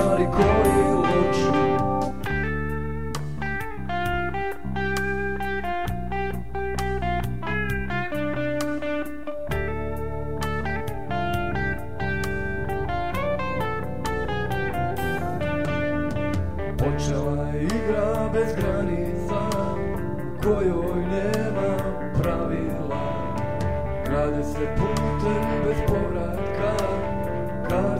stvari koji hoću. Počela je igra bez granica Kojoj nema pravila. Grade se putem bez povratka Kad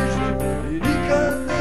Unique.